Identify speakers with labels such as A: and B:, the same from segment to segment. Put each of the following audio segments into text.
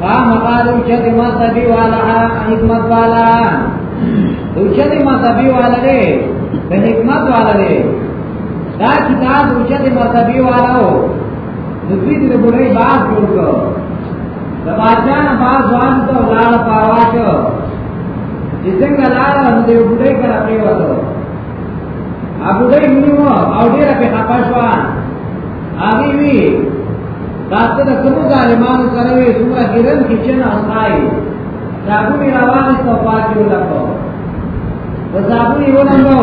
A: خامخا د اوچتې مذهبي والا حکمت والا د اوچتې مذهبي والا دی د حکمت والا دی دا کتاب د اوچتې مذهبي والا و د دوی د بوډۍ باز جوړ کړ د بادشاه نه باز ځوان ته ولاړ په هوا کې چې څنګه لاړ نو د بوډۍ کره پریوته ابو دې نیو او ډیره په خپاشوا هغه وی تاسو د کوم ظالمانو سره وي څومره ګرن کې چې نه ځای دا کومي روان ستو پاتې ولکو و صابونی ولنګو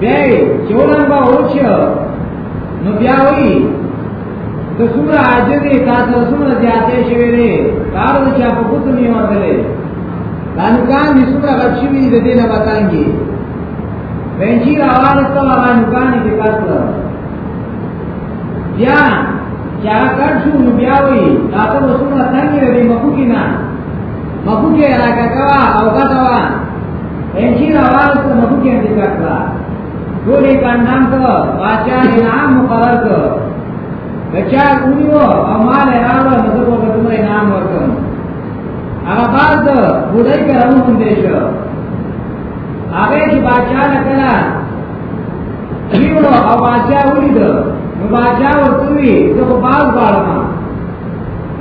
A: بیا چې ولنګو اوچو نو بیا وی د څومره عاجزې تاسو څومره زیاتې شوې دي کار د چا په کوته نه ورغلې دا نو کان دې څومره غټ شوې دي د دې نه وتانګي بنجی روان ستو هغه نو کان کې کار کړو بیا یا کړ شو نو بیا وی دا ته وسونه څنګه دی مخو کې نه مخو کې راکا کوا او کا کوا انشي راوال ته مخو کې دې کړلا ټولې کاندام ته واچا انعام مقرر کړ بچا اونیو او مال راو نو ته په کوم انعام ورکړم هغه بعد بډای کرامو باندې شو هغه چې بادشاہ نه کړه دیو او باچا ولید نو باچا ورتوی زه په باز غواړم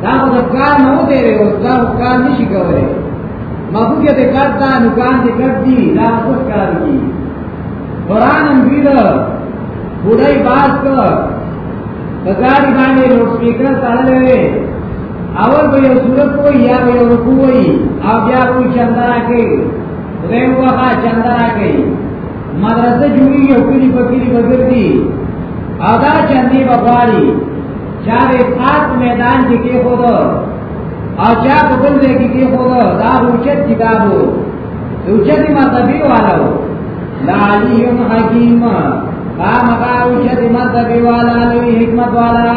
A: دا خو د کار نه وته دی او دا کار نشي کولای مګوګه دې کار دا نو کار دې کړ دی دا څه کار دی قران هم ویل بډای باز کړ کګاری باندې لوډ سپیکر تړلې اول به یو صورت وای یا به یو رکوع وای او بیا وای چندرا کې دویم وخا چندرا کې مدرسه جوړي او کلی په کلی وګرځي او دا چندي بغواري چا به خاص میدان کې کې خود او چا په بل ځای کې کې خود دا اوچت کتابو اوچت مذهبي والو لا علي حکیم خامخا اوچت مذهبي والا لوی حکمت والا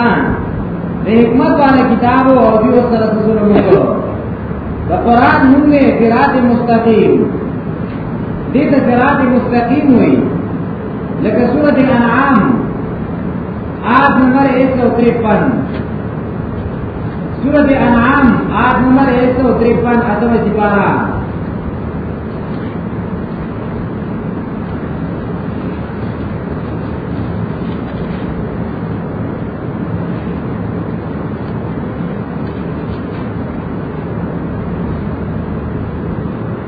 A: د حکمت والا کتابو او دې سره سره موږ د قران نوم نه قرات مستقیم دې ته صراط مستقیم وي لکه سورۃ انعام آیت نمبر 153 سورۃ انعام آیت نمبر 153 اتم سپارہ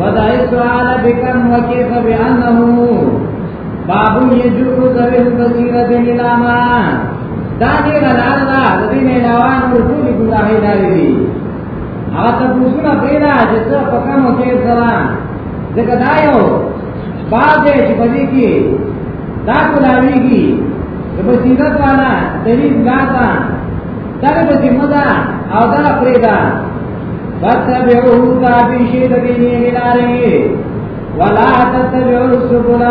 A: وضع السؤال بكم وكيف بأنه باب يجر ذوي البصيرة إلى ما دا دې غل الله د دې نه علاوه نور ټول ګناهي لري دي هغه ته پوښتنه پیدا چې څه په کوم کې سره ځکه دا یو باز دې چې پدې کې دا کولاویږي د بصیرت والا دلیل دا دا دا به چې مدا او دا پرېدا فتبعوه تابع شي د دې لارې ولا تتبعوا السبل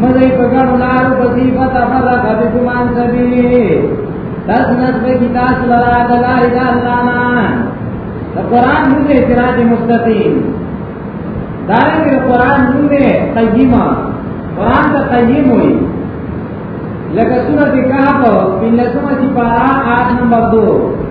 A: مزه په ګڼو لارو پسې فتفرق بكم عن سبيله تسنت به کتاب لرا د لارې د الله نه د قران نوم دی صراط مستقیم دا رنګه قران نوم دی قیمه قران ته قیم وي لکه سورته کهف په لسمه سپاره 8 نمبر 2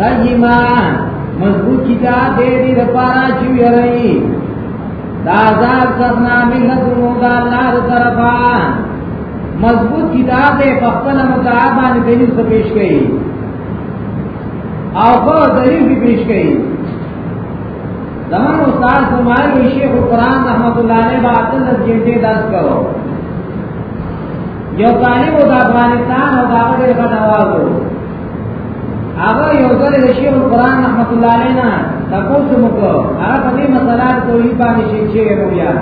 A: قیما مضبوط کتاب دې دې لپاره چې یری دا عذاب څخه ملت مو دا الله تر طرفا مضبوط کتاب دې په خپل متعاب باندې دلیل څه پیش کړي او په دلیل به پیش کړي زمان استاد سمایي شیخ قرآن رحمت الله علیه باطل د جنټه درس کړو یو طالب د افغانستان او دغه د غنوالو هغه یو ځل د شیخ القرآن رحمت الله علینا تاسو موږ هغه په دې مسله کوي باندې شیخ شیخ رویا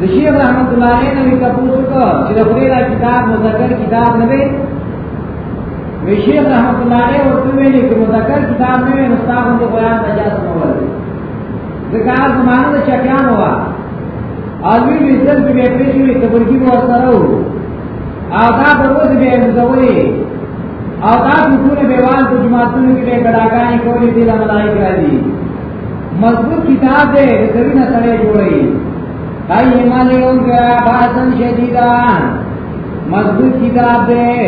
A: د شیخ رحمت الله علینا وی تاسو کو چې د خپل کتاب مذکر کتاب نه وي وی شیخ رحمت الله علیه ورته ویلي چې مذکر کتاب نه وي نو تاسو د قرآن نجات نه ولري ځکه هغه زمانه د چکیانو وا الوی ویزل کې به پېښې کبرګي ورسره وو او دا په روز به مزولې او دا ټول به وان په جماعتونو کې به کډاګانې کولې دي له ملایک راځي مضبوط کتاب دې دغینه سره جوړي هاي هماله یو کا باسن شدیدا مضبوط کتاب دې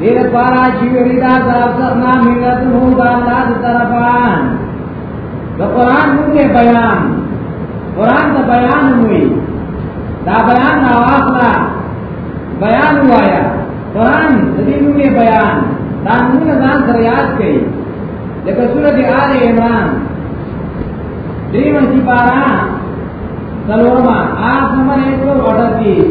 A: دې لپاره چې ویل دا ځاب څخه ملت هو دا الله طرفان د قران نوم دی بیان قران د بیان وی دا بیان نه واخلا بیان وایا قران د دې نوم دی بیان دا نوم ځان سره یاد کړئ لکه سورۃ آل عمران دریمه سی پارا سلورما آس نمبر ایک سو اٹھتیس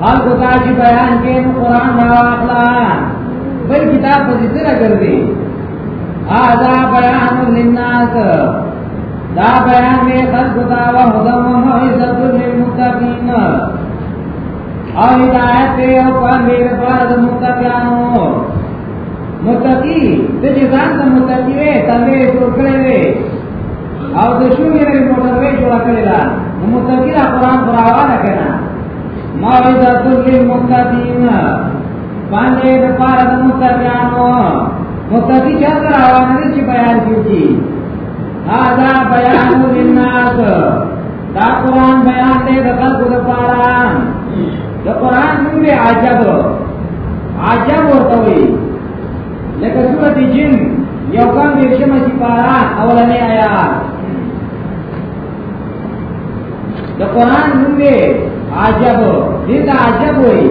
A: خلق تا چې بیان کې نو قران دا واخلا بل کتاب په دې سره ګرځي هاذا بیان للناس دا بیان به خلق تا و هدى و موعظه للمتقین او هدایت دی او قرآن دی لپاره د متقینانو متقی د دې ځان ته متقی وي تلې ټوکړې وي او د شوګې لري موټر وې جوړ کړی دا نو متقین قرآن پر روانه کنا ما ویدا تل متقین باندې د پاره د متقینانو متقی چا تر روانه دي چې بیان کیږي هاذا بیان للناس دا قرآن بیان دې د خلکو د پاره د قرآن نوم عجب عجب ورته وي لکه سورت جن یو کان دیرشم سپارا اولنی آیات دا قرآن نوم دی عجب دې ته عجب وایي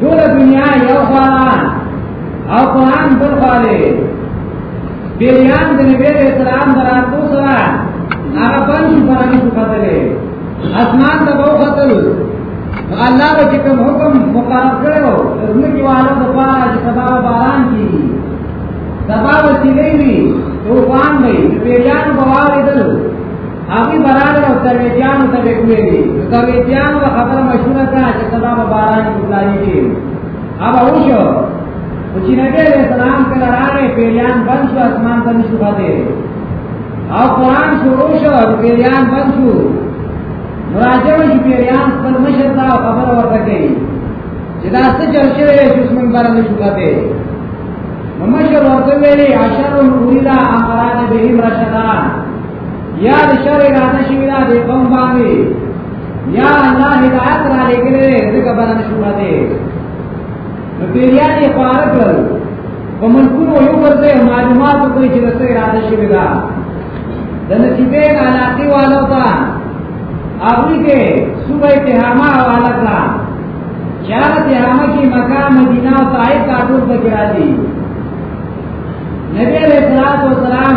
A: ټول دنیا یو خوا او قرآن بل خوا دی بیریان د نبی علیہ السلام دراتو سره هغه باندې باندې څخه اسمان ته وو قتل الله به چې کوم حکم مقرر کړو زموږ والا د پاره چې سبا باران کی سبا وسیلې وي طوفان وي پیریان بواریدل هغه باران او سرویجان ته وکړي سرویجان په خبر مشهور کا چې سبا باران کولاي دي هغه وشو چې نبی عليه السلام کله راغی پیریان بند شو اسمان ته نشو پاتې او قران شروع شو پیریان بند شو مراجعه شو پیریان خپل مشر ته خبر ورته کوي چې دا څه چل شوی چې اسمان باندې نشو پاتې مشر ورته ویلي عشر الولا امران بهم رشدان یا د شر اراده شي نه د قوم باندې یا الله هدایت را لګره دغه باندې شو باندې نو پیریا یې پار کړل په ملکونو یو ورته معلومات کوي چې رسې اراده شي دا د نتیجې علاقه والو ته اغلی کې صوبه تهامه حواله کړه چار تهامه کې مکه مدینه او طائف ته ټول پکې راځي نبی علیہ الصلوۃ والسلام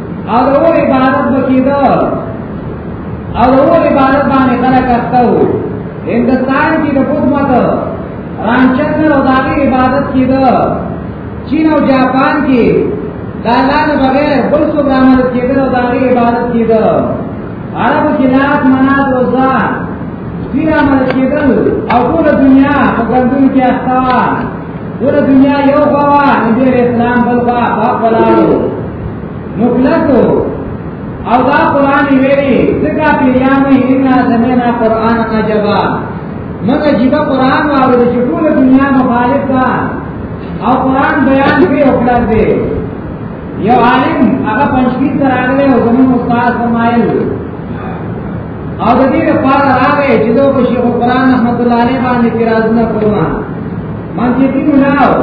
A: او د اور عبادت وکیده او د اور عبادت باندې خلک اخته وو هندستان کې د حکومت رانچنر او داغي عبادت کیده چین او جاپان کې دا لان بغیر بل څه عمل کیده او داغي عبادت کیده عرب کې لات منات وزا سپیر عمل کیدل او ټول دنیا په ګندون کې اخته ګوره دنیا یو خوا وه نبي علیه السلام بل خوا باپ ولاړو مطلق او دا قرآن ویلي ځکه پیریان وایي انا سمعنا قرآن عجبا موږ عجیبه قرآن واورېدو چې ټوله دنیا مخالف ده او قرآن بیان پرې وکړل دی یو عالم هغه پنځپیر ته راغلی او زموږ استاد فرمایل او د دې لپاره راغی چې د شیخ القرآن رحمت الله علیه باندې اعتراضونه کوم منطقي ملاو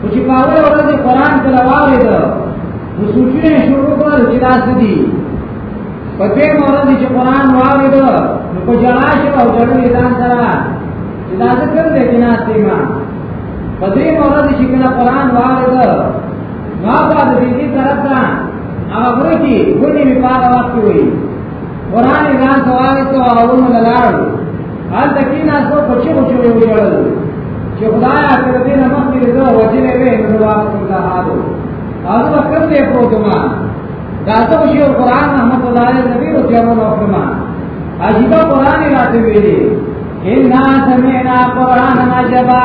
A: او چې په اوله ورځ قرآن تلاوه ده نو سوچونه شروع کړل چې تاسو دي په دې مورد چې قرآن واوري ده نو په جړا شي او جړل ځان سره چې دا ذکر دې کې نه سیمه په دې مورد چې کله قرآن واوري ده ما په دې کې طرف ته هغه ورکی ونی می پاره وخت وی قران ایران سوال ته اورم لاله حال تکینا سو پچې وچې ویل چې خدای اکر دې نه مخکې زه وځې نه وې نو واپس لا حالو هغه وخت ته پروتما دا څه شی قران محمد الله علیه نبی او جامو فرما عجیب قران راته ویلي ان سمعنا قرانا عجبا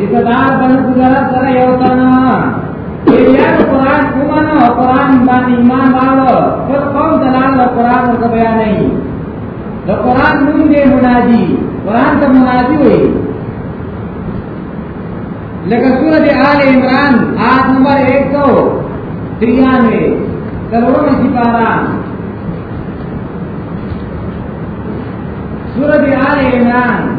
A: اقتدار بل گزارا سر یوتانا ایلیان قرآن کمان و قرآن بان ایمان باو پر قوم دلال و قرآن و قبیا نہیں دا قرآن نون دے منادی قرآن تا منادی ہوئی لکہ سورت آل عمران آیت نمبر ایک سو ترانوے کروڑوں سپارہ سورت آل عمران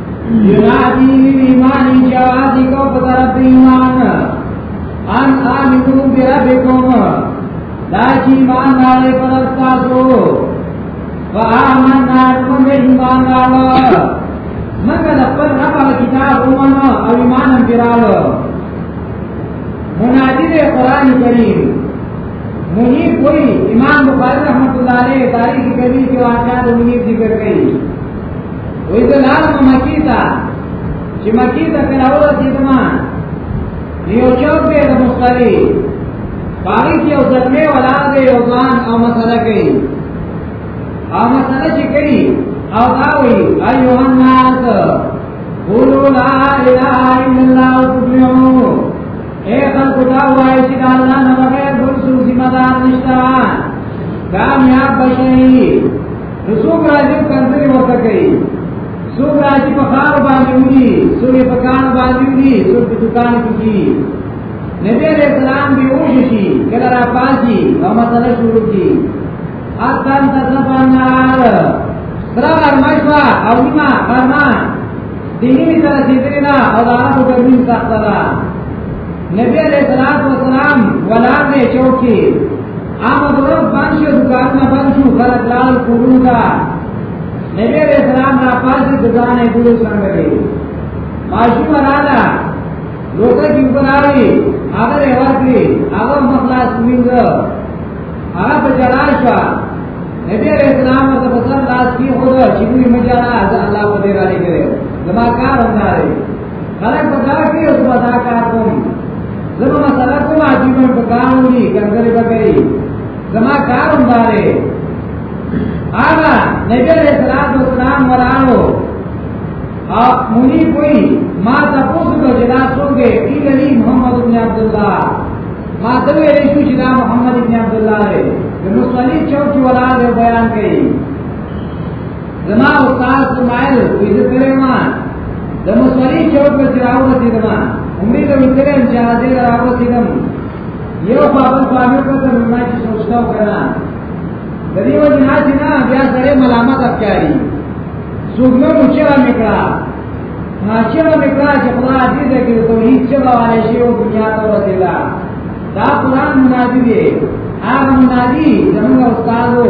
A: ينادي للإيمان جواز كوف طرف إيمان أن آمنوا بربكم لا إيمان عليه فرستاسو فآمنا نمم إيمان الله مگر پر رب الكتاب ومنو او ایمان انترالو منادی دے قرآن کریم منیر کوئی امام بخاری رحمت اللہ علیہ تاریخ کبیر کے واقعات منیر ذکر کئی وې ته لار مکی تا چې مکی ته کله ورسېدم یو چوک دی د مختاری باغی کې یو ځلمې ولا دی یو ځان او مسله کوي او مسله چې کوي او دا وی ایو الناس قولوا لا اله الا الله تفلحوا اے خلق دا وای چې دا الله نه بغیر بل څه ذمہ دار نشته کامیاب بشي نو څوک راځي کنځلې ورته کوي څوک راځي په کار باندې وي څوک په کار باندې وي څوک په دکان کې وي نبی علیہ السلام به وشي شي کله را پاتې او مسله شروع کی اتن تصفنار تر مرمشوا او نیمه فرما دینی می سره سیدری نا او دا عربو گرمی سخت دا نبی علیہ السلام ولاده چوکی هغه ورځ باندې دکان نه بند شو خلک لاړ کورونو ته نبی علیہ السلام را پاسې د ځان یې ګورو څنګه دی ماشوم رااله لوټه کې وبراوي هغه یې ورکړي هغه مخلاص وینځ هغه په جلا شو نبی علیہ السلام ورته په سر لاس کې خو چې دوی مجاله الله په دې را لګره زما کار هم نه خلک په دا کې اوس په دا کار کوم زه به مسله کوم عجیب په کار ونی کنځلې به کوي زما کار هم دارې هغه نبی علیہ الصلوۃ والسلام ورانو او مونی کوئی ما تاسو ته جدا څوګه ای علی محمد بن عبد الله ما ته ویل شو چې دا محمد بن عبد الله دی نو صلی چوک ولاله بیان کړي زما استاد سمایل ویل کړی ما د مسلې چوک په چراو رسیدم عمرې ته ویل کړم چې هغه دې راو رسیدم یو په خپل پامیر په تر ما چې سوچتا وکړه د دې وجه نه چې نه بیا سره ملامت افکاری سوګنه مو چیرې میکړه ما چیرې میکړه چې خدای دې دې کې توحید چې وایي شی او دنیا ته ورسیدا دا قرآن منادی دی هغه منادی زموږ استادو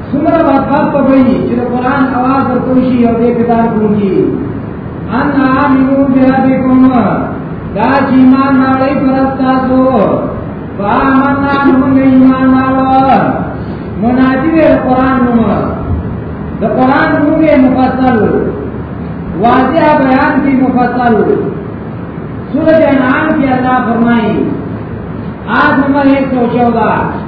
A: څومره بدبخت به وي چې د قرآن اواز ورته شي او دې په دار کوي ان آمنو بربکم دا چې ایمان راوړی پر تاسو فآمنا موږ ایمان راوړ منادي د قرآن نوم د قرآن نوم یې مفصل واضح بیان کی مفصل سورۃ انعام کی اللہ فرمائی آج نمبر ایک سو چودہ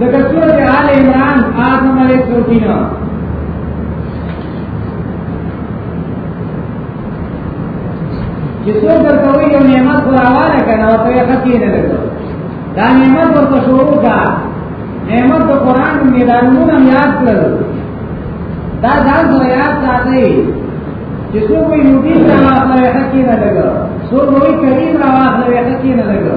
A: لکه سورت آل عمران آیت نمبر 103 چې څوک درته وي یو نعمت راواله کنه او ته یې ختی نه لګو دا نعمت ورته شروع کا نعمت د قران میدانونه یاد کړل دا ځان سره یاد ساتي چې څوک وي نو دې راواله ختی نه لګو څوک وي کریم راواله ختی نه لګو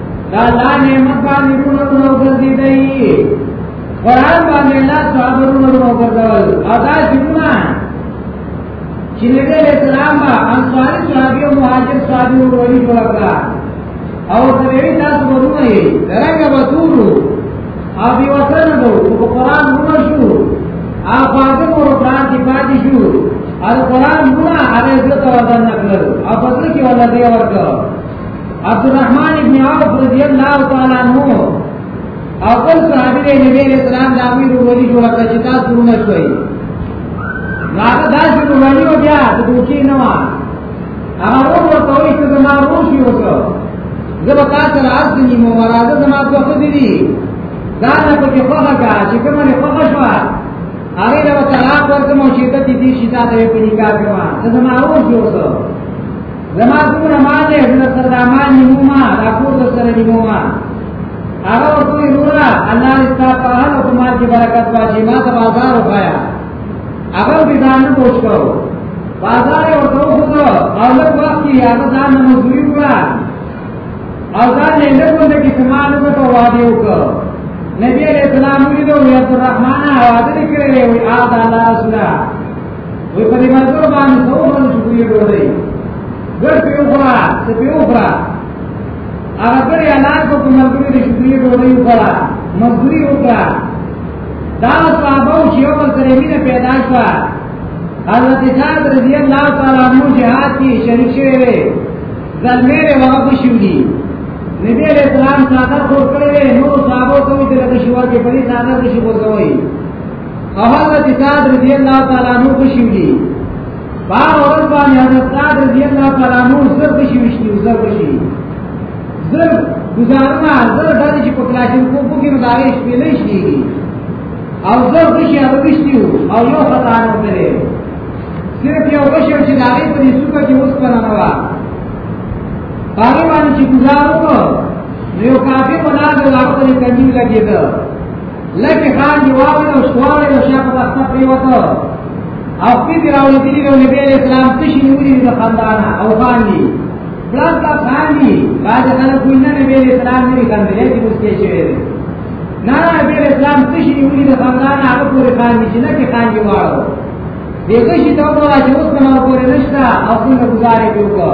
A: دا لا نعمت باندې کولو نو ګرځي دی قرآن باندې الله صابرونو نو ګرځول ادا جمعه چې نبی اسلام با انصاری صحابي او مهاجر صحابي او ولی ورکړه او دوی تاسو ورونه یې درګه وتورو او بي وطن دو په قرآن نو شو آفاده پر قرآن دی پاتې شو او قرآن نو هغه ځکه ورته نکړل او په دې کې ولدی ورکړه عبد الرحمن ابن عوف رضی الله تعالی عنہ او بل صحابي دی نبی علیہ السلام د امیر ولی جوړ کړ چې تاسو نه شوي راته دا چې ولی او بیا د دوی نه وا هغه ورو ته وایي چې زما روشي وکړو زه به تاسو راځم نیمه وراده زما په خو دي دي دا نه په کې خوخه کا چې کومه نه خوخه شو هغه له طلاق ورته مو چې ته دې شي دا ته په نکاح کما زه زما روشي وکړو زما څومره مال دی زه سره دا مال نیموما دا کور د سره نیموما هغه ورته وروره الله دې ستا په هر حکم کې برکت واچي ما ته بازار وخایا هغه به ځان پوښ کړو بازار ورته وخوځو او لږ وخت کې هغه ځان نه مزوري کړه او ځان یې له کومه کې سمال وکړو وادي وکړو نبی علیہ السلام ویلو یا الرحمن حاضر کړي وي آد الله رسول وی په دې مزدور باندې څو باندې شکرې ډوډۍ ګر په اوخرا څه په اوخرا هغه پر اعلان کو کوم مزدور دې شکرې ډوډۍ وکړه مزدوري وکړه دا صحابه چې یو بل سره مینه پیدا شوه حضرت سعد رضی الله تعالی عنہ جهاد کې شریک شوی دی زلمه له وغه شوی نبی علیہ السلام صادق ور کړی نو صحابه ته ویل چې شوار کې پرې صادق شي ورته وایي او حضرت سعد رضی اللہ تعالی عنہ خوشی دی بار عورت باندې حضرت سعد رضی اللہ تعالی عنہ زر خوشی وشتی زر خوشی زر گزارنا زر دادی چې په کلاشن کو په کې مدارې شپې نه شي او زر خوشی هغه وشتی او یو خطا نه وکړي صرف یو خوشی چې دارې په دې څوک کې اوس پر نه وا باندې باندې چې گزارو نو یو کافي په لاس د واقعي کمی لګیدل لکه خان دی واوړ او سوال له شاپ واسطه پریوته او په دې راولې دي نو نبی اسلام تشي نیولې د خاندان او خان دی بلاد کا خان دی باج خلک کوی نه نبی اسلام نه کاندلې چې مستې شوی دی نه نبی اسلام تشي نیولې د خاندان هغه پورې خان دی چې نه کې خان دی واړ دغه شي ته وایي چې اوس نه پورې نشته او څنګه گزارې وکړو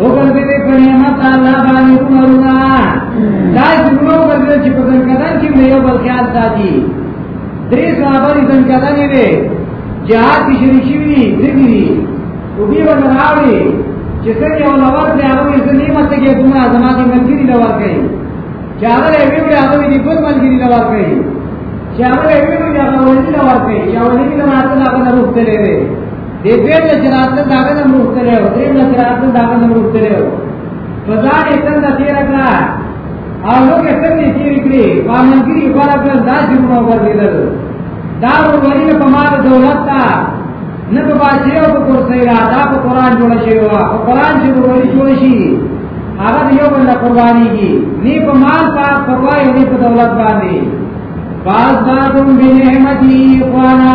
A: وګرځېدې په نعمت الله باندې عمرونه دا څومره وګرځېدل چې په ځنګدان کې مې یو بل خیال ساتي درې صحابه دې ځنګدان یې وي جهاد کې شریک شوي دي دي او بیا ورته راوړي چې څنګه یو لور دې هغه یې ځنیمه ته کې دومره زما دې ملګری لور کوي چې هغه یې ویل هغه دې بل ملګری لور کوي چې هغه یې ویل هغه ولې لور کوي چې هغه دې نه ماته هغه روح ته لري دې پیر له جناب ته داغه نه مرتلې او دې له جناب ته داغه نه مرتلې او فزان یې څنګه تیر کړه او نو کې څنګه تیر کړی پامنګي غواړه کړ دا چې موږ ورغلل دا وروري په مال دولت تا نه په باچې او په کرسي را دا په قران جوړ شي او په قران چې وروري جوړ شي هغه یو بل قرباني کی نه په مال پاک په وای نه په دولت باندې باز دا کوم بنعمتي اخوانا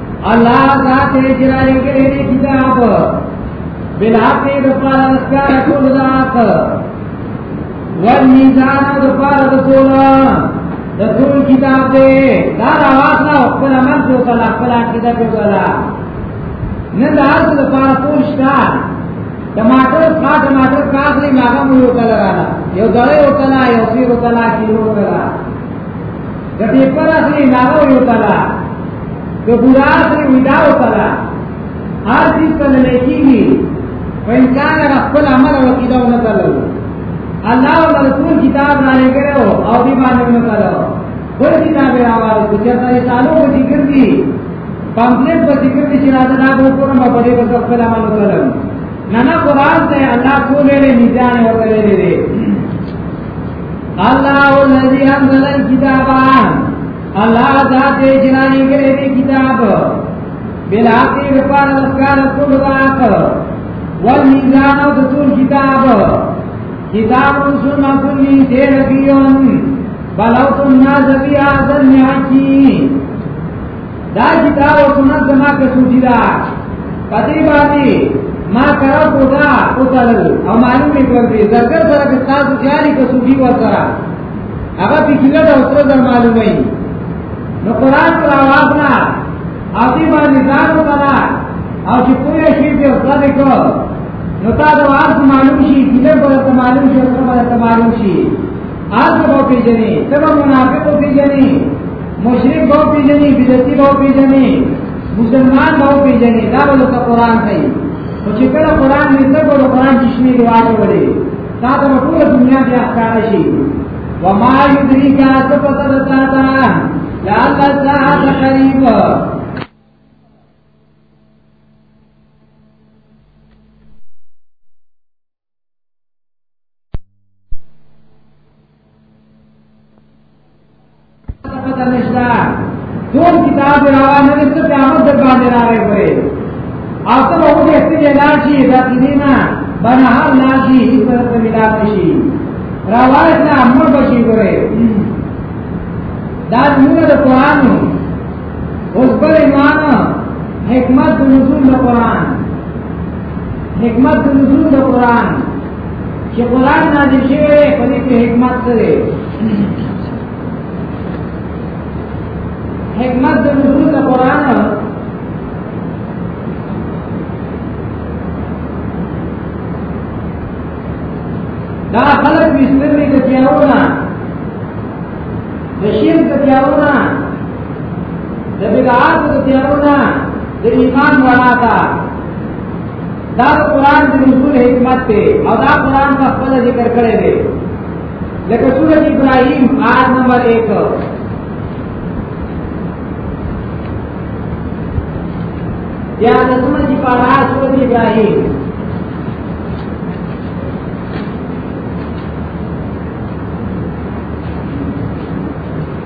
A: الله ذات یې چې راځي کړي دې کتاب بلا په د پاره د کار ټول ذات ور میزان د پاره د ټول د ټول کتاب دې دا راواز نه خپل عمل ته ولا خپل عقیده ته ولا نه دا هر څه د پاره ټول شته ټماټر کا ټماټر کا دې ماغه مو یو کله رااله یو دړې وکړه یو سیر وکړه کیلو وکړه د دې پر اخلي ناو یو تعالی د ګورا اخلي وداو تعالی هر دې ته نه کیږي په انکار خپل عمل او عقیده نه تعالی الله او رسول کتاب را لګره او دې باندې نه تعالی ور کتاب را واره چې تاسو یې تعالی په ذکر دي پامپلیټ په ذکر دي چې راځه دا به کوم په دې په خپل عمل وکړم نه نه قران ته الله کو ویلې میزان ورته ویلې الله الذي انزل الكتاب الله ذات جنانی کرے دی کتاب بلا تیر پر اسکار کل بات والمیزان او دسول کتاب کتاب سننا کلی تیر بیون بلو تننا زبی آزن یاکی دا کتاب او سنت زما کسوټی دا پدې باندې ما کرا کودا او تلل او معلوم یې کړم چې زرګر سره کې تاسو جاری کسوټی و سره هغه په کله دا اوسره در معلومه نو قران پر आवाज نه اتی باندې ځان وکړه او چې پوهه شي په ځل کې نو تا دا واس معلوم شي کله به معلوم شي سره به معلوم شي آج به پیژنې تب منافق پیژنې مشرک به پیژني بدعتي به پیژني مسلمان به پیژني دا به ته قران دی او چې کله قران دې ته په قران کې شنه دی واچولې دا ته ټول دنیا بیا ښکار شي وما يدريك سبت دتاتا لا تزاد قريب ټول کتاب راوا نه څه قیامت در باندې راغی وي او ته به دې ستې لاشي دا کینا بنا هر لاشي هیڅ ورته ملا نشي روایت نه امر بشي ګره دا موږ د قران اوس بل ایمان حکمت نزول د قران حکمت نزول د قران چې قران نازل شوی په دې کې حکمت څه دی حکمت د نزول د قران دا خلق بسرنی د تیارونا د شرک د تیارونا د بدعات د تیارونا د ایمان رڼا ده دا د قران د نزول حکمت ته او دا قران په خپل ذکر کړی دی لکه سورۃ ابراهیم آیت نمبر 1 یا د سورۃ پارا سورۃ ابراهیم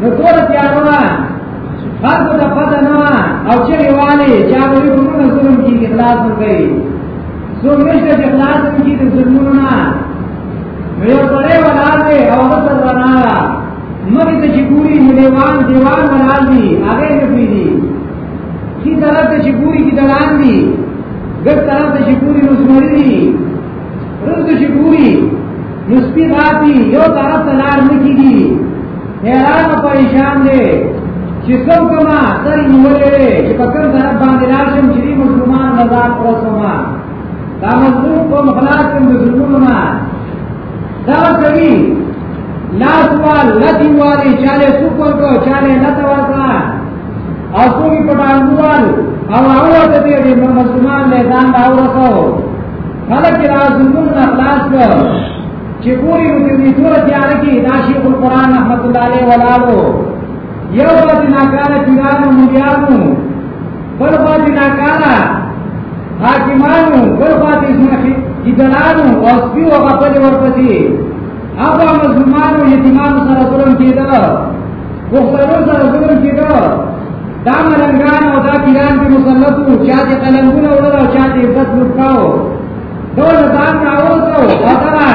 A: نو ټول تیار وه خلکو ته پته نه وه او چغې والې چې هغه وي کومونه ظلم کېږي خلاص مو کوي څوک نشته چې خلاص مو کېږي د ظلمونو نه نو یو سړی ولاړ دی او هغه سره راناغه مخې ته چې ګوري نو دیوان دیوان ولاړ دي هغه نه پوهېږي ښي طرف ته چې ګوري کي دلان دي ګټ طرف ته چې ګوري نو زمري دي رسو چې ګوري نو سپي غاپي یو طرف ته لار نه کېږي حیران او پریشان دی چې کوم کما سر نیولې دی چې په کوم طرف باندې لار شم چې مظلومان نظار پروسما دا مظلوم قوم خلاص کوم د ظلمونو نه دا کوي لاس وال لتی والی چاله سوپر کو چاله لتا ورکړه او کومې په ډانګوالو او هغه ته دې دې مسلمان له ځان دا ورسو خلک را زمون نه خلاص کړ چې پوری نو دې تور تیار کی دا شیخ القرآن رحمت الله علیه ولالو یو باندې ناکاره پیرانو مليانو بل باندې ناکاره حاکمانو بل باندې ځمکې دلانو او سپیو غفل ورپسې هغه مظلومان او یتیمان سره ظلم کیده مختلو سره ظلم کیده دا ملنګان او دا پیران په مسلط وو چا چې قلمونه وړل او چا چې عزت لوټاو دا ځان راوځو او دا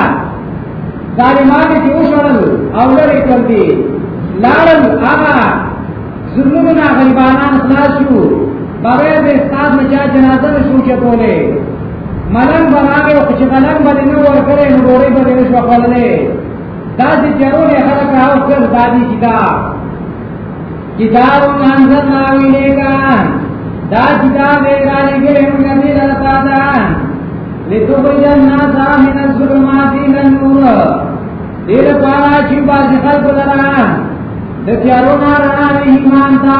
A: ظالمان چې وشړل او لري کړ دي لاړل هغه ظلمونه غریبانان خلاص شو بغیر د استاد نه چا جنازه شو چې کوله ملنګ به راغی خو چې ملنګ به دې نه ورکړی نو ډوډۍ به دې نه شوه خوړلی داسې تیارونه خلک راوکړ دا دي کتاب کتاب انزلنا الیک دا کتاب یې را لېږلی موږ دې لره تا ته لتخرج الناس من الظلمات الى النور دې لپاره چې بعضې خلکو لره د تیارو نه رڼا ایمان ته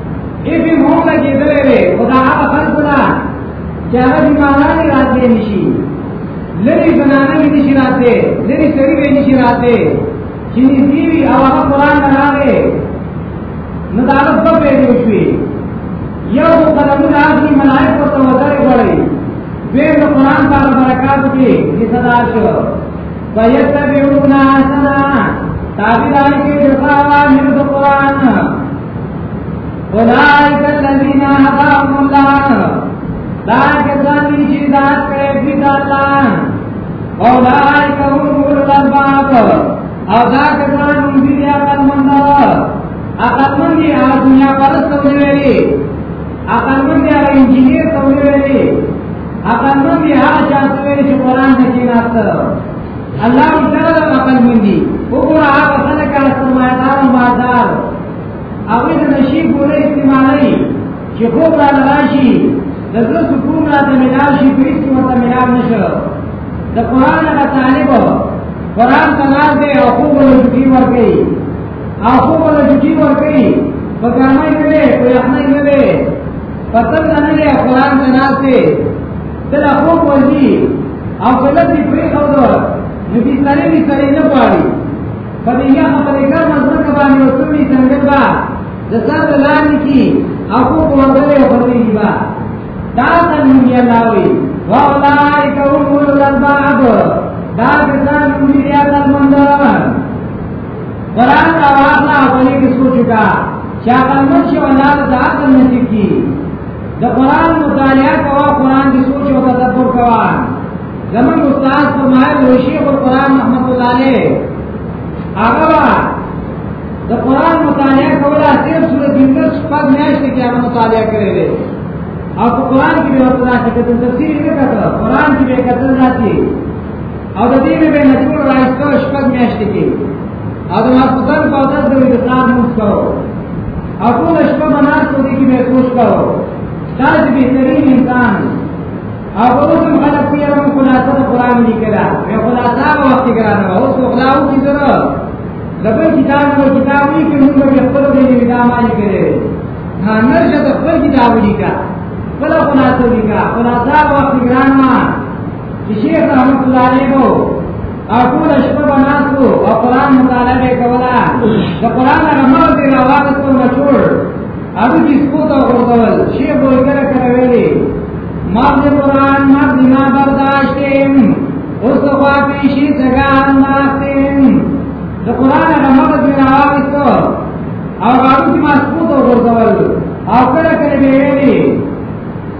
A: ای په مور لګېدلې وي خو دا هغه خلکو نه چې هغه بیمارانې راتلی نه شي لرې زنانه مې نه شي راتلی لرې سړي مې نه شي راتلی چې نږدې وي او هغه قرآن ته راغی نو د هغه دوه پیدې وشوې یو خو قلمونه اخلي ملایک ورته وزرې غواړي دویم د قرآن په هغه برکاتو کې چې صدا شو ویتبعون احسنه تابعداري کوي د قرآن د قرآن اولائک الذین هداهم الله دا کسان دي چې ذات کړې دي د الله اولائک هم اولو الالباب او دا کسان هم دي عقل مند عقل مند دي هغه دنیا پرست ویلي عقل مند دي هغه انجینیر ته ویلي عقل مند دي هغه چا ته ویلي چې قرآن نه کېناست الله تعالی د عقل مندي وګوره هغه خلک هغه سرمایدار مالدار هغوی د نشي ګولۍ استعمالوي چې خوب را راشي د زړه سکون راته ملاو شي په هېڅ ورته ملاو نه شو د قرآن هغه طالب قرآن ته ناست دی او خوب له جوټي ورکوي او خوب له جوټي ورکوي په ګرمۍ نه دی په یخنۍ نه دی په تنده نه دی قرآن ته ناست دی دلا خوب ورځي او کله چې پرې خو دا نو دې سره دې سره نه پاړي په دې یا خبرې کار مزمن باندې وسوي څنګه با د سر لاندې کی او کو په ورځې او ورځې با دا څنګه یې لاوي واولائک هم اولل الباب دا کسان کومې یا تل مندران قرآن کا واقعہ ہونے کی سوچ کا شاہ قلمت شاہ اللہ تعالیٰ نصیب کی د قران مطالعه کوا قران کې سوچ او تدبر کوا زمون استاد فرمایي شیخ القران رحمت الله علیه هغه د قران مطالعه کولا تیر سورۃ یونس پد میاشت کې هغه مطالعه کړی دی او قرآن کې به ورته راځي کتل تفسیر نه کتل قرآن کې به کتل راځي او د دې به نه ټول راځو شپږ میاشتې کې او د ماستان په وخت د انتظار موږ کوو او ټول شپه مناس په دې کې به کوښښ کوو تاسو به ترین انسان او اوس هم خلک یې هم خلاصه قرآن لیکلا مې خلاصه وخت کې راځم اوس خو خلاو کې زره دبل کتاب نو کتاب یې کې موږ به خپل دې ویډامه یې کړې ها نرشه د خپل کتاب لیکا خپل خلاصه لیکا خلاصه وخت ګران ما شیخ رحمت الله علیه وو او ټول شپه بناس وو او قران مطالعه کولا د قران هغه مو دی راوړل ته مشهور هغه چې سپو ته ورغول شیخ وو کړه کړه ویلي ما د قران ما د ما برداشت اوس خو پیشي څنګه انداستم د قران هغه مو دی راوړل ته او هغه چې ما سپو ته ورغول او کړه کړه ویلي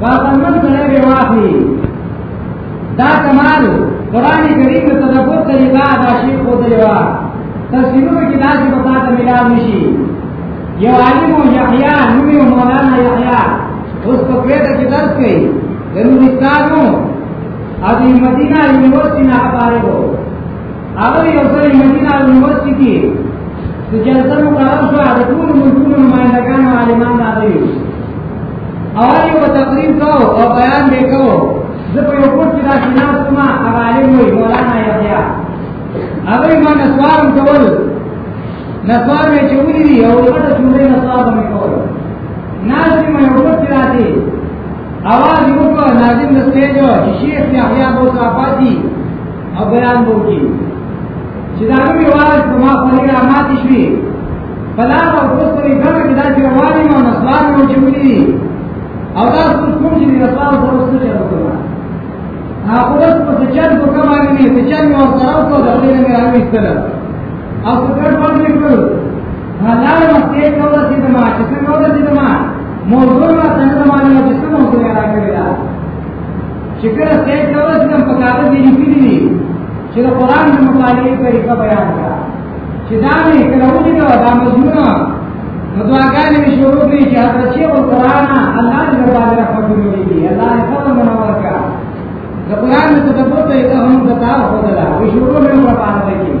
A: باطنمن سره به واخلي دا کمال قران کریم د تدبر طریقه دا شی خو دی وا تفسیرونه کې دا چې په تاسو ملال نشي یو عالم او یحیی نومي مولانا یحیی اوس په کویت کې درس کوي د نورستانو او د مدینه یونیورسيټي نه فارغ وو هغه یو ځل مدینه یونیورسيټي کې د جلسه مقرر شو د ټول ملکونو نمائندګانو عالمانو راغلي اول یو تقریر کو او بیان به کو زه په یو کوټ کې دا چې ناس کومه هغه عالم وي مولانا یحیی هغه ما نسوار کول نسوار مې چوری دی او هغه څومره نسوار مې کول ناس کې مې یو کوټ کې راځي اواز یو کو ناظم د سټیج او شیخ یحیی ابو صافاتی او بیان وکړي چې دا نوې واز په ما خپل را ماتې شوې فلا او پوسټري ګڼه کې دا چې رواني مو نسوار مو چې ولي او دا کوم چې نسوار په اوسه کې راځي هغه اوس په چل کو کومه نه په چل مو سره کو د دې نه راوي ستل او په کډ باندې کړو حلال مکه نو د دې ما چې نو د دې ما موضوع ما څنګه معلومه چې څه موضوع را کړی دا چې کله څه کول چې په کاغذ کې لیکلي چې د قران د مطالعې طریقه بیان کړه چې دا مې کله ولیدله دا مضمون وه نو دعاګانې مې شروع کړې چې حضرت شیخ القرآن الله دې درباندې رحمت وکړي الله دې فضل منور کړه د قرآن د تدبر ته یې هم د تعال ښودله وي شروع مې وکړه په هغه کې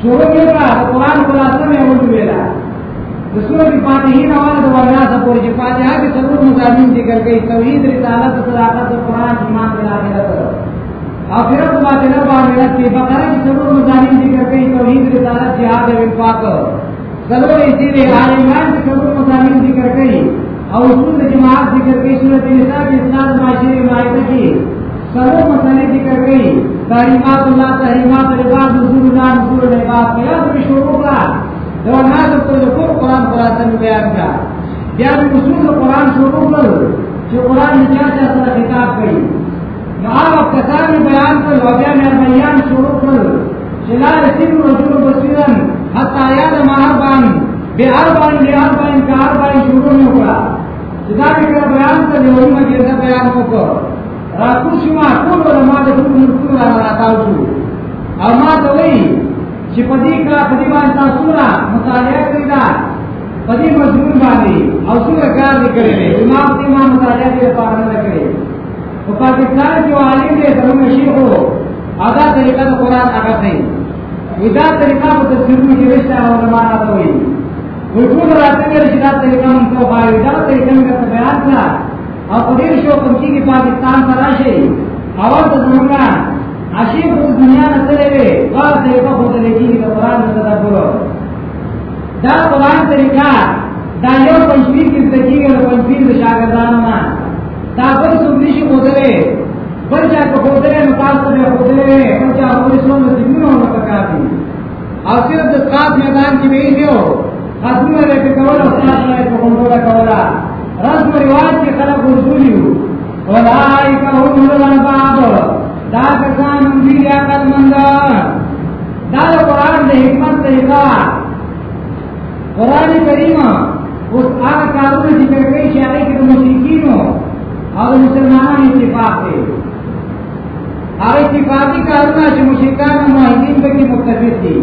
A: شروع مې وکړه د قرآن خلاصه مې ولیدله د سورې فاتحې نه والا د ورناسه پورې چې فاتحه کې څلور مضامین ذکر کوي توحید رسالت صداقت قرآن ایمان د آخرت او پھر اس بات ہے نبا میرا کہ بقرہ کی ضرور مزامین ذکر کئی توحید رسالت جہاد و انفاق ضرور اسی لئے آل ایمان کی ضرور مزامین ذکر کئی او اصول جماعت ذکر کئی صورت نساء کی اسلام معاشرے معاہدہ کی ضرور مسئلے ذکر کئی تحریمات اللہ تحریمات العباد نزول اللہ نزول العباد قیاس کی شروع کا دو ناظر تو لکور قرآن خلاصن بیان کا بیان اصول قرآن شروع کر جو قرآن نجات اثر خطاب کئی نو هغه کسان بیان کړل او بیا مې بیان شروع کړل چې لا یتم رجل بصیرا حتی یعلم اربعا باربعا لاربعا کاربعا شروع مې وکړه چې دا مې کړه بیان کړل یو مې کړه بیان وکړ را کوشي ما ټول علماء د ټول ملکونو را راتاو شو او ما ته وایي چې په دې کار په دې باندې تاسو را مطالعه کړی دا په دې مضمون باندې او څومره کار دې کړی امام دې ما مطالعه دې لپاره نه کړی په پاکستان کې عالم دی زموږ شیخ وو هغه طریقه د قران هغه دی ودا طریقه په تفسیرونو کې رښتا او زمانہ ته وي وی ټول راته کې چې دا طریقه موږ ته وایي دا طریقه موږ ته بیان کړه او په دې شو کوم چې پاکستان ته راشي اول د زموږ عاشق د دنیا نه تللی وي دا طریقه خو د لګي د قران د تدبر دا قران طریقه دا یو پنځیر کې د کیږي او پنځیر د شاګردانو نه دا بل څوک نشي ښودلی بل چا که ښودلی نو تاسو ته به ښودلی وی بل چا ښودلی څوم د سیګونو ورته پکار دي او صرف د سقاط میدان کې به یې دی او خاتمه یې پې کوله او سقاط به یې په کنټروله کوله رسم و رواج کې خلک ورسولي وو اولئک هم الالباب دا کسان هم دي عقلمند دا د قرآن د حکمت طریقه قرآن کریم اوس هغه کارونه ذکر کوي چې هغه کې د مشرکینو او د مسلمانانو اتفاق دی هغه اتفاقي کارونه چې مشرکان او موحدین پکې متفق دي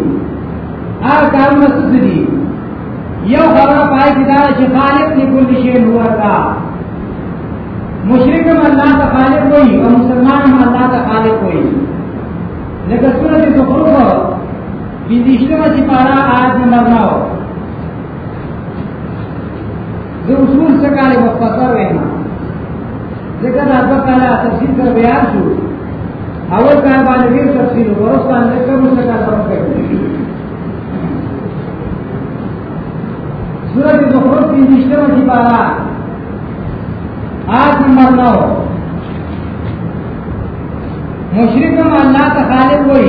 A: هغه کارونه څه دي یو خبره پای کې دا چې خالق دی کل شی هو الله مشرک هم الله ته خالق وي او مسلمان هم الله ته خالق وي لکه سورۃ زخرف بیزیشتم سپارا آیت نمبر نو دو اصول سکالی مختصر وینا ذکر دا دو کالا تفصیل کر بیان شو اول کار باندې ډیر تفصیل ورس باندې کم څه کار سره کوي سورۃ زخرف کې نشته چې پارا آج نمبر 9 مشرکم الله تعالی کوئی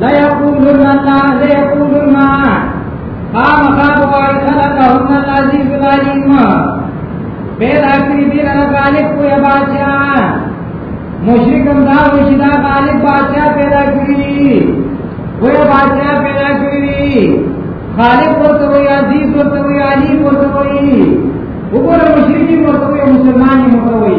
A: لا يقولون الله لا يقولون ما قام قام وخلقهم العزيز العليم پیدا کړی دی نه غالب کوی بادشاہ مشرکم دا وشدا غالب بادشاہ پیدا کړی کوی بادشاہ پیدا کړی خالق ورته وی عزیز ورته وی علیم ورته وی وګوره مشرکی ورته وی مسلمان ورته وی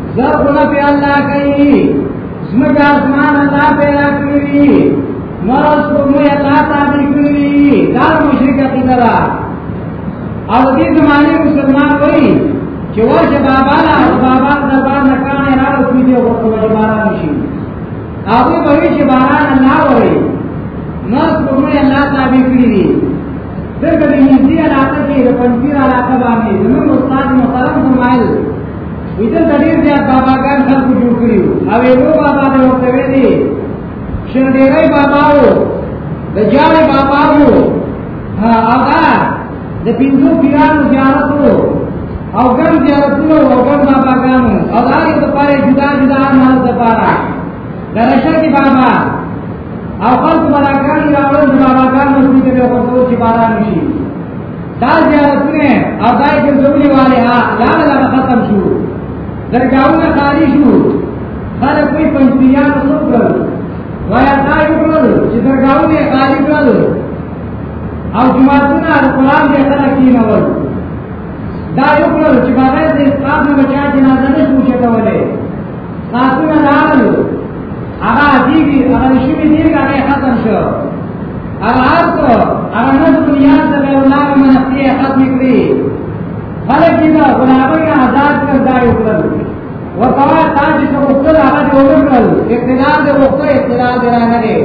A: زه خونه په الله کوي زمکه اسمان الله پیدا کړی نور اوس په مو الله تعالی کړی دا مشرک عقیده ده او دې زمانه مسلمان وایي چې ورشه بابا لا بابا دربار نه کانه را او پیډه ورته باران شي هغه به چې باران الله وایي نور په مو الله تعالی کړی دغه دې دې علاقه کې د پنځیر علاقه باندې زموږ استاد محترم فرمایل ویدل د ډېر زیات باباګان خلکو جوړ کړي وو او یو بابا د ورته ویلي چې ډېری بابا وو د جارې بابا وو او دا د پنځو پیرانو زیارت وو او ګڼ زیارتونه او ګڼ باباګانو او دا یې دپاره جدا جدا مال دپاره د رشکې بابا او خلکو بلاګان راوړل د باباګانو چې د ورته چې باران شي دا زیارتونه او دا ګرځولي والے ها لا لا ختم شو درګاونه خالی شو خلک وی پنځپیان څو کړل وای دا یو کړل چې درګاونه خالی کړل او جماعتونه د قران دې خلک کینول دا یو کړل چې باغې دې اسلام نه بچا جنازه نه شو چتولې لاسونه راغلو هغه دیږي هغه شي دیږي هغه ختم شو هغه ارته هغه نه دنیا د غیر الله منفي ختم کړی خلک دې دا غلامی آزاد کړ دا یو کړل ورته تا چې څه وکړل هغه دې وکړل اقتدار دې وکړ اقتدار دې نه دی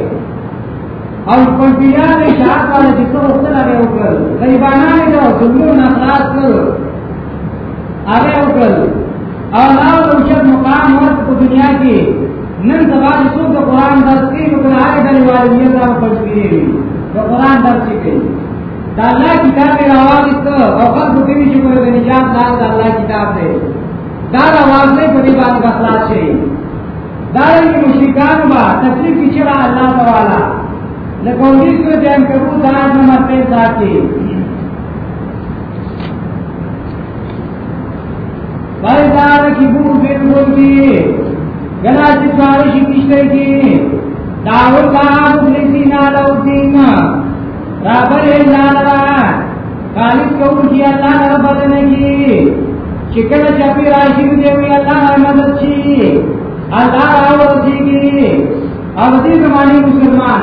A: او کونټیا دې شاعت باندې څه وکړل هغه وکړل غریبانه دې ظلمونه خلاص کړل هغه وکړل او لا اوچت مقام ورته په دنیا کې نن سبا چې څوک د قران درس کوي نو کله هغه ډلې والي دا په پښتني د قران درس کوي دا الله کتاب یې راوړیست او خلکو ته وی چې په دې نجات دا د الله کتاب دی دا راواز نه په دې باندې بخلاص شي دا یې مشرکان با تکلیف چې الله تعالی لکه دې څه چې ان کبو دا نه مرته ذاتي فإذا ركبوا في الفلك کلا چې سوار شي کشته کې دا ورته مخلصین علی الدین رابر الله را خالص کوم چې الله نه بدل نه کی چې کله چې په راشي دی وی الله نه مدد شي الله راو رسیږي او دې زماني مسلمان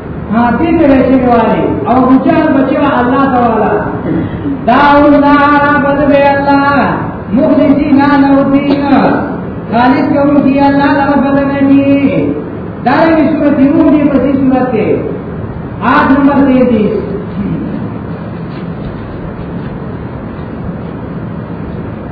A: حافظ رشید والے او بچار بچوا اللہ تعالی دعو اللہ رابد بے اللہ مخلصین لہو دین خالص کرو کی اللہ لابد نبی دارنگی صورت روح دی پسی صورت تے آٹھ نمبر تینتیس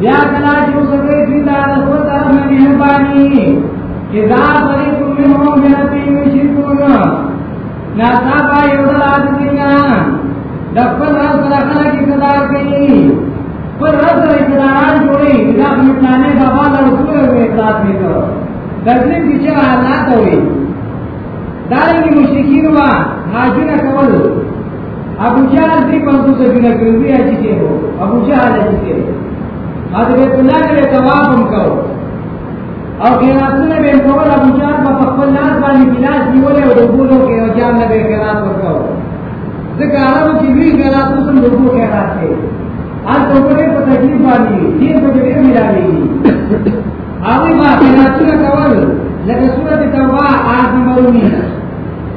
A: بیا کلا چې وسوي دوی دا د خپل طرف نه مهرباني اذا فريق منهم من الدين يشركون نا صاحب یو د عادتینا د خپل رب سره خلک اقتدار کوي پر رب سره اقتداران جوړي دا په پلانې بابا له ټول وې اقتدار نه کوي دغه دې چې الله ته وي دا یې مشرکین وا حاجونه کول ابو جهل دې په څه څه کې وی اچي کې وو ابو جهل اچي کې حضرت الله دې تواب هم کاو او قراتونه به کول ابو جهل په خپل لاس باندې ګلاس نیولې او دغولو کې او جام نه به قرات ورکاو ځکه عربو کې وی قرات څه نه وو قرات کې ان ته په په تکلیف باندې دې په دې ملاوي هغه ما قراتونه کول لکه سورته توبه آیت نمبر 19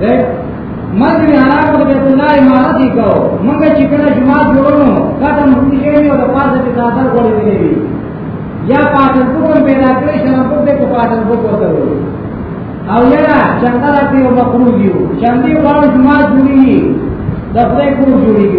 A: ده مسجد حرام د بیت الله امارت یې کاو موږ چې کله جماعت جوړونو کاته موږ شي او د پاسه د دادر غوړې دی وی یا پاتل کوم پیدا کړی شنه په دې کو پاتل کو کوته او یا چنده راته یو مخروج یو چندې غواړو جماعت جوړیږي د خپل کور جوړیږي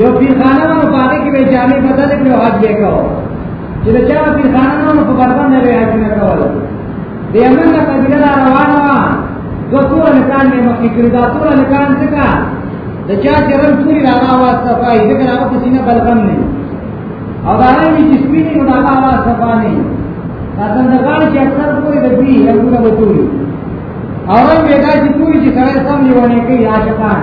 A: یو پیرخانه نو په هغه کې به جامې بدل کړو حج به کاو چې دا چا پیرخانه نو په بربند به حج نه کول د یمن نه قبیله را روان و دو ټول نکان مې مخکې کړی دا ټول نکان څنګه د چا چرن پوری را راواز صفای دغه هغه په سینه بلغم نه او دا نه چې سپینې نو دا هغه صفا نه دا څنګه غواړي چې اکثر پوری د دې یو نه وټوري او رنګ پیدا چې پوری چې سره سم نیونه کوي عاشقان